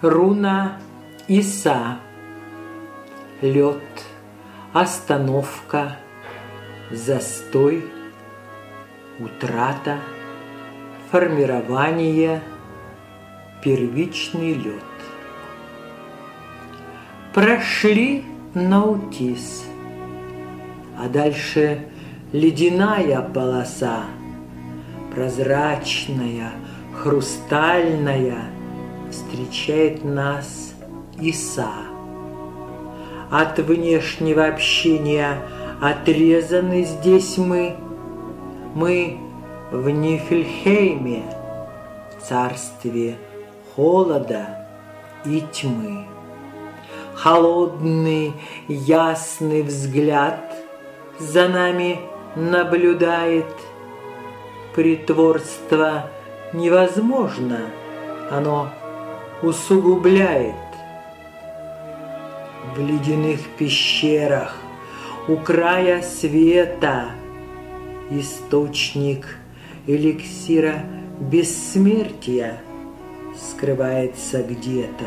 Руна Иса. Лед, остановка, застой, утрата, формирование, первичный лед. Прошли Наутис, а дальше ледяная полоса, прозрачная, хрустальная, встречает нас Иса. От внешнего общения отрезаны здесь мы, мы в Нифельхейме, царстве холода и тьмы. Холодный, ясный взгляд за нами наблюдает. Притворство невозможно, оно усугубляет. В ледяных пещерах у края света источник эликсира бессмертия скрывается где-то.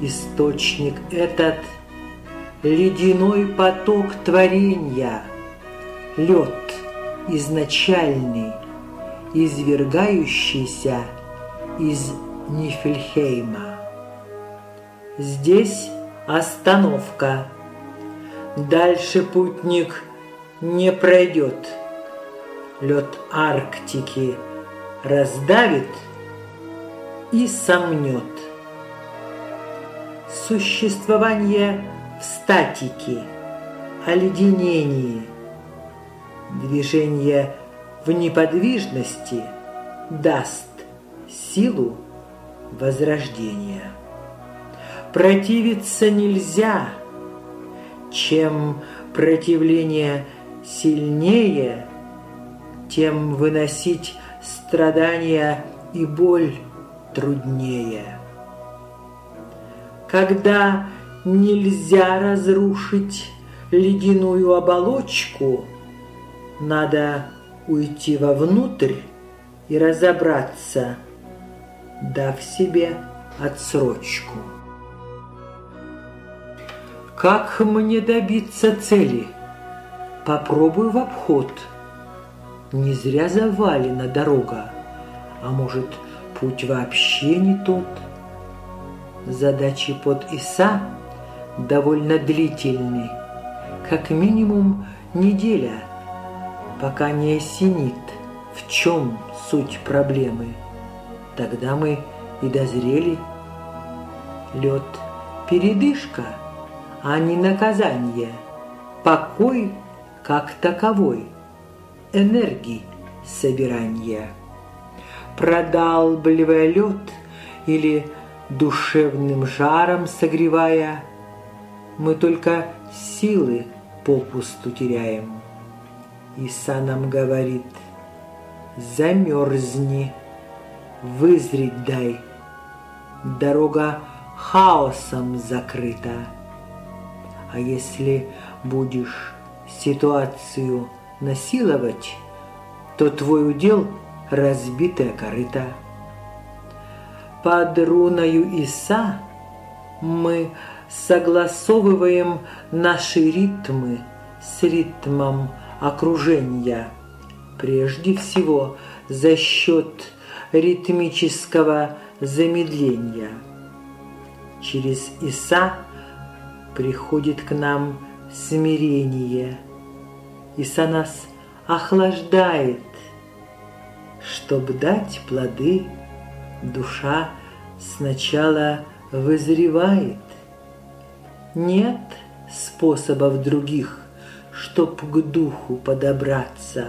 Источник этот — ледяной поток творения, лед изначальный, извергающийся из Нифельхейма. Здесь остановка. Дальше путник не пройдет. Лед Арктики раздавит и сомнет. Существование в статике, оледенении, движение в неподвижности даст силу возрождения. Противиться нельзя, чем противление сильнее, тем выносить страдания и боль труднее. Когда нельзя разрушить ледяную оболочку, надо уйти вовнутрь и разобраться, дав себе отсрочку. Как мне добиться цели? Попробую в обход. Не зря завалена дорога, а может, путь вообще не тот. Задачи под ИСА довольно длительны, как минимум неделя, пока не осенит, в чем суть проблемы. Тогда мы и дозрели. Лед – передышка, а не наказание. Покой как таковой. Энергии собирания. Продалбливая лед или душевным жаром согревая, мы только силы попусту теряем. Иса нам говорит, замерзни вызреть дай. Дорога хаосом закрыта. А если будешь ситуацию насиловать, то твой удел — разбитая корыта. Под руною Иса мы согласовываем наши ритмы с ритмом окружения, прежде всего за счет ритмического замедления. Через Иса приходит к нам смирение. Иса нас охлаждает, чтобы дать плоды, душа сначала вызревает. Нет способов других, чтоб к духу подобраться,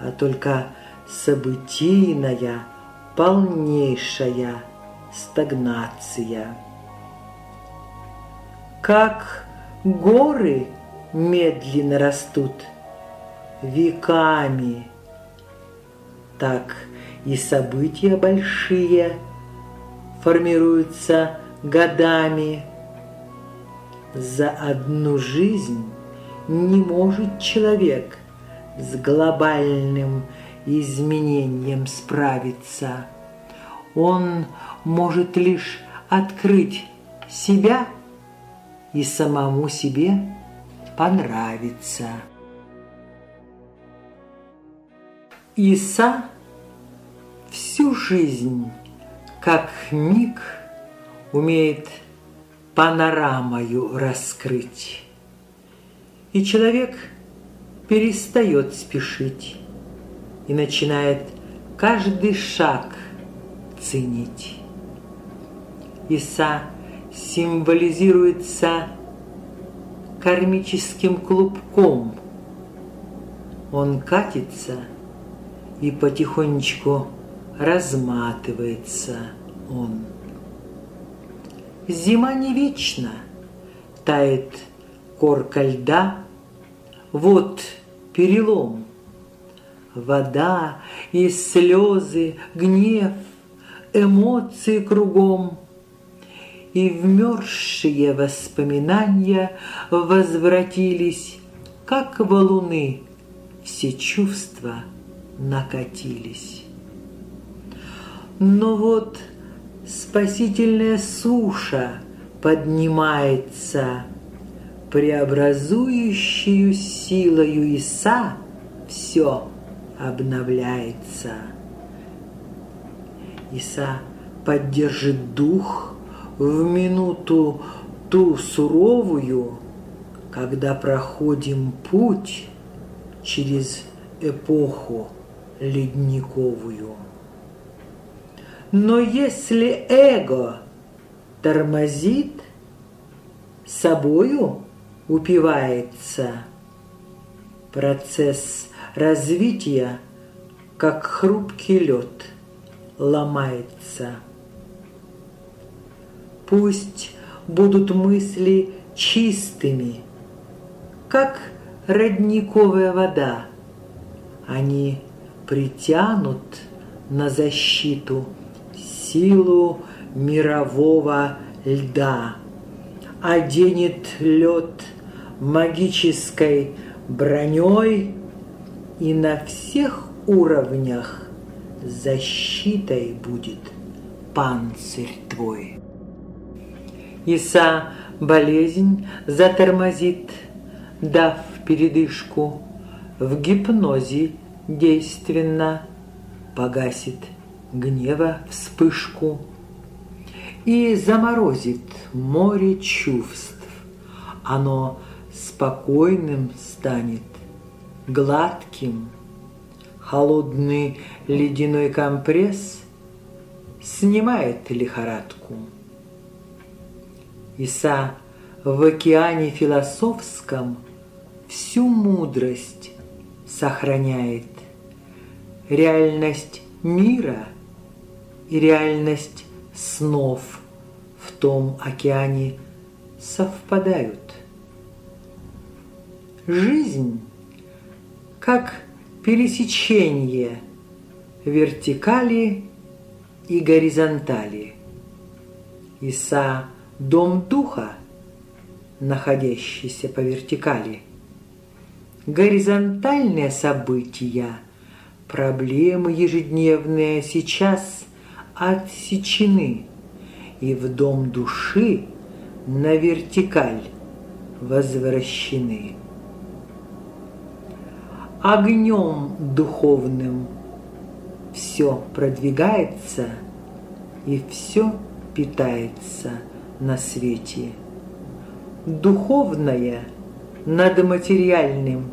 а только событийная, полнейшая стагнация. Как горы медленно растут веками, так и события большие формируются годами. За одну жизнь не может человек с глобальным изменением справиться. он может лишь открыть себя и самому себе понравиться. Иса всю жизнь, как миг, умеет панорамою раскрыть. И человек перестает спешить и начинает каждый шаг ценить. Иса символизируется кармическим клубком. Он катится и потихонечку разматывается он. Зима не вечна, тает корка льда, вот перелом. Вода и слезы, гнев, эмоции кругом. И вмерзшие воспоминания возвратились, как валуны, все чувства накатились. Но вот спасительная суша поднимается, преобразующую силою Иса все обновляется. Иса поддержит дух в минуту ту суровую, когда проходим путь через эпоху ледниковую. Но если эго тормозит, собою упивается, процесс развития, как хрупкий лед, ломается. Пусть будут мысли чистыми, как родниковая вода. Они притянут на защиту силу мирового льда, оденет лед магической броней и на всех уровнях защитой будет панцирь твой. Иса болезнь затормозит, дав передышку, в гипнозе действенно погасит гнева вспышку и заморозит море чувств. Оно спокойным станет, гладким. Холодный ледяной компресс снимает лихорадку. Иса в океане философском всю мудрость сохраняет. Реальность мира и реальность снов в том океане совпадают. Жизнь как пересечение вертикали и горизонтали. Иса – дом духа, находящийся по вертикали. Горизонтальные события – Проблемы ежедневные сейчас отсечены, и в дом души на вертикаль возвращены. Огнем духовным все продвигается и все питается на свете. Духовное над материальным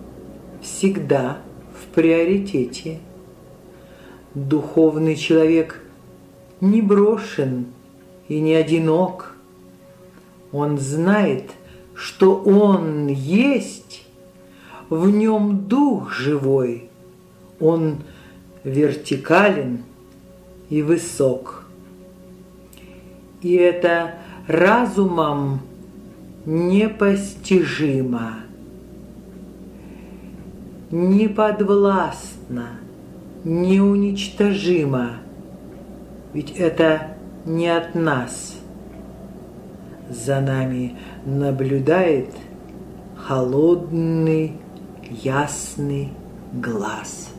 всегда в приоритете духовный человек не брошен и не одинок. Он знает, что он есть, в нем дух живой, он вертикален и высок. И это разумом непостижимо, неподвластно – неуничтожимо, ведь это не от нас. За нами наблюдает холодный, ясный глаз.